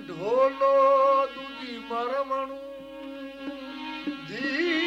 ઢોલો દૂધી મરમણું જી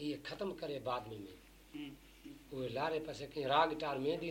ये खत्म करे बाद में मैं। हम्म, हम्म। वो लारे पसे कहीं राग टार में दी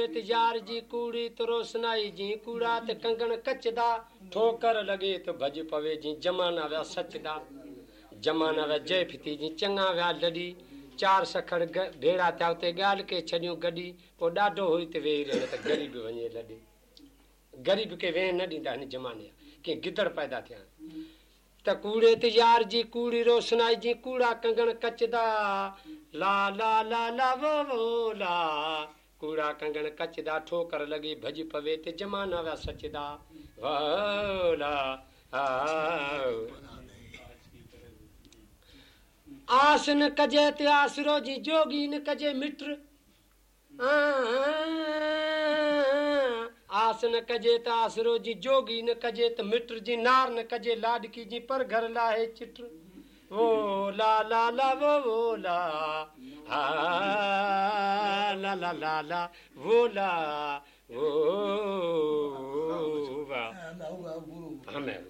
कूड़े ते यार जी कूड़ी तो रोशनाई जी, कूड़ा ते कंगण कचदा। ठोकर लगे तो भज पवे जी, जमाना विया सचदा जमाना विया जय फिती जी चङा विया लॾी चार सखड़ भेड़ा थिया उते ॻाल्हि के छॾियूं गॾी। पोइ ॾाढो हुई ते वेही रहे त ग़रीब वञे लॾे ग़रीब खे वेह न ॾींदा हिन ज़माने के गिदड़ पैदा थिया। त कूड़े ते यार जी, कूड़ी रोशनाई जी, कूड़ा कंगण कचदा। ला ला ला ला वो, ला। कूड़ा कंगण कचदा ठोकर लॻी भॼ पवे ते जमाना विया सचदा। वो ला आस कजे ते आसरो जी जोगी न कजे मिट्र आ, आस कजे त आसरो जी जोगी न कजे त मिट्र जी नार न कजे लाडकी जी पर घर लाहे चिट्र वो ला ला ला वो वो ला। la la la la vola. Oh, oh, oh, oh,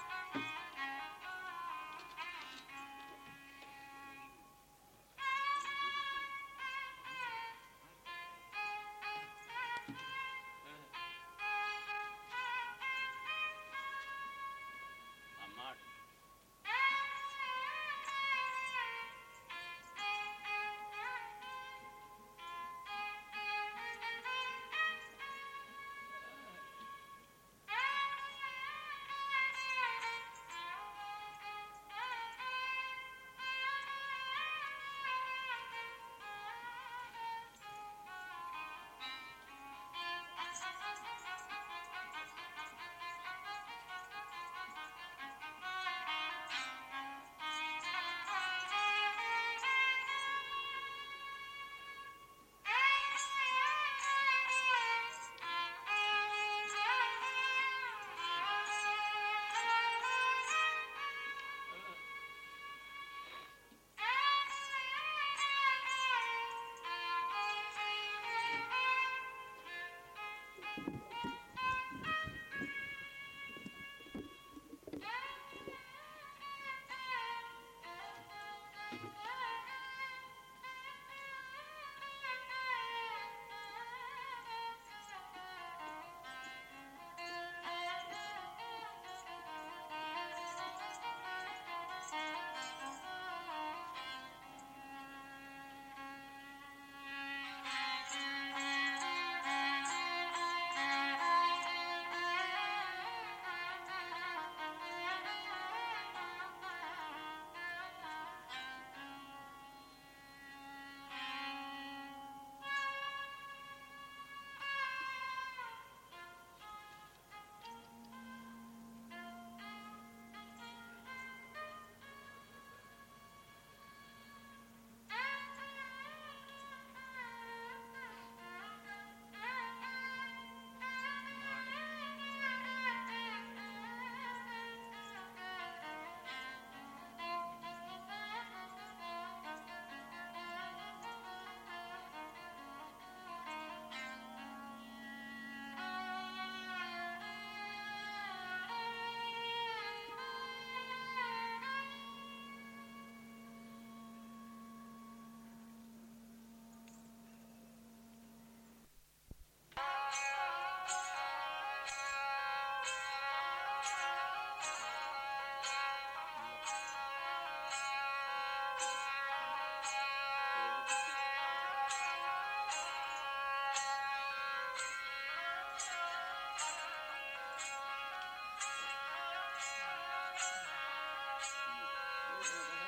Mm-hmm.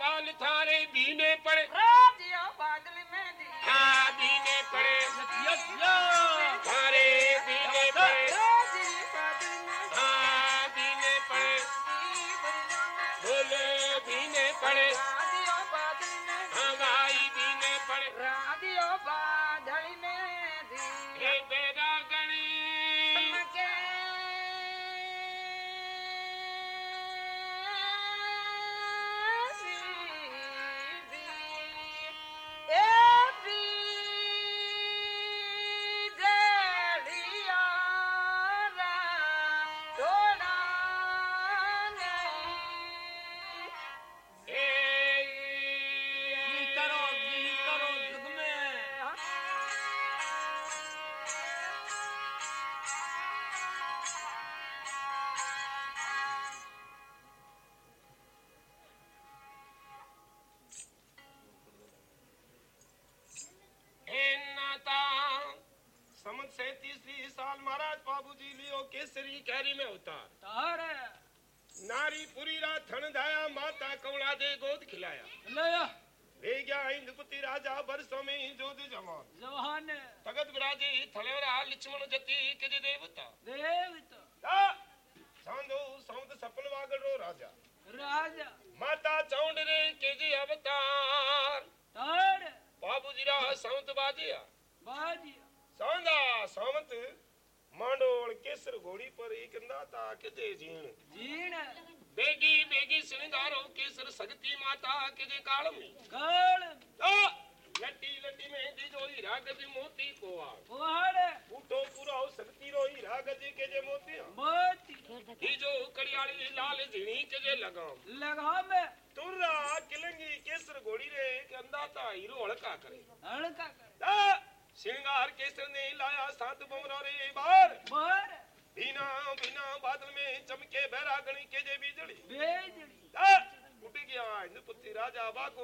एज थारे बीने पड़े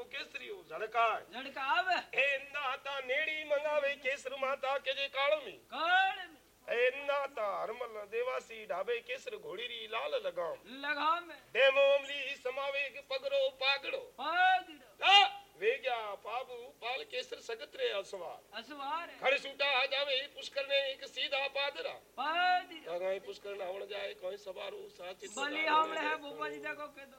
કેસરીઓ ઝળકાય ઝળકાવે એ નાતા નેડી મંગાવે કેસર માતા કે જે કાળ મી કાળ એ નાતા હરમલ દેવાસી ઢાબે કેસર ઘોડી રી લાલ લગામ લગામ ડેમો અમલી સમાવે કે પગરો પાગડો પાગડો વેગ્યા પાબુ પાલ કેસર સગત્રે અસવાર અસવાર ખડ સૂટા આ જાવે પુષ્કર ને એક સીધા પાદરા પાદરા કઈ પુષ્કર ના આવણ જાય કોઈ સવારું સાચી ભલે હમણે હે ભોપાજી જા કો કે દો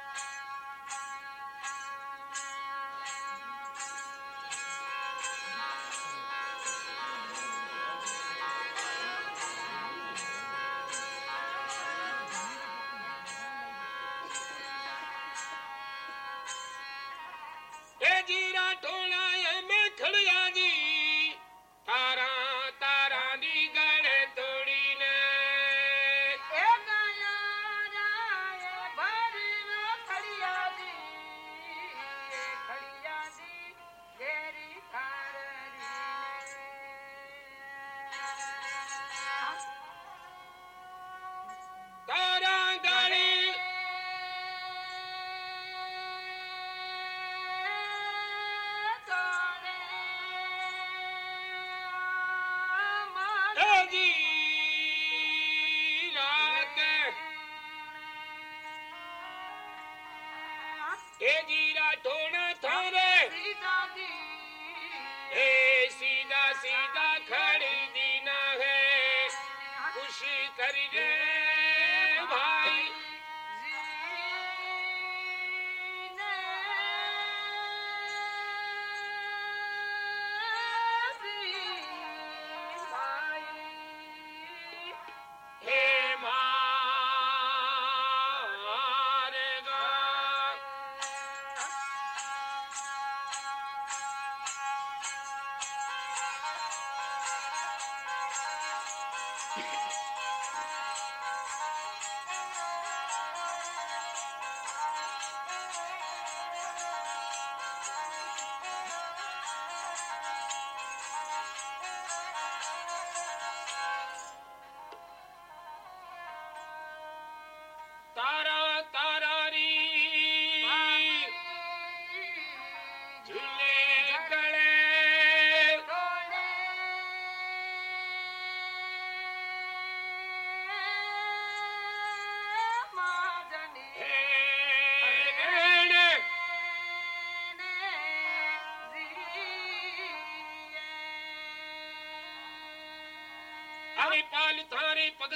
E dirá.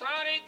Tari